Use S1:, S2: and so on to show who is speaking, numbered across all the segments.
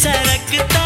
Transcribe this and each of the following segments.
S1: सरकता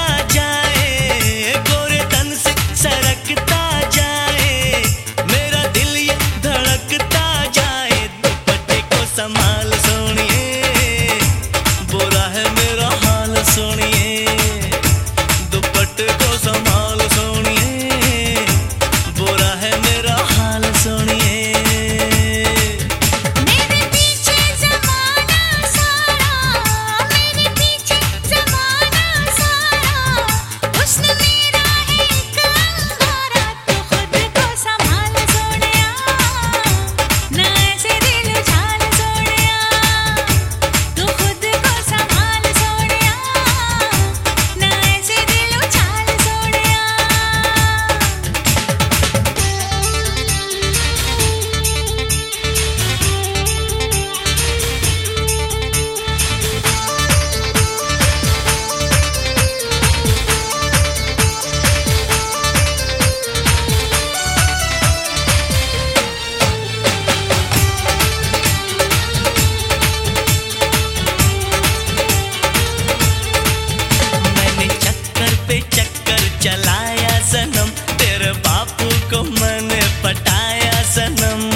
S1: में पटाया सनम।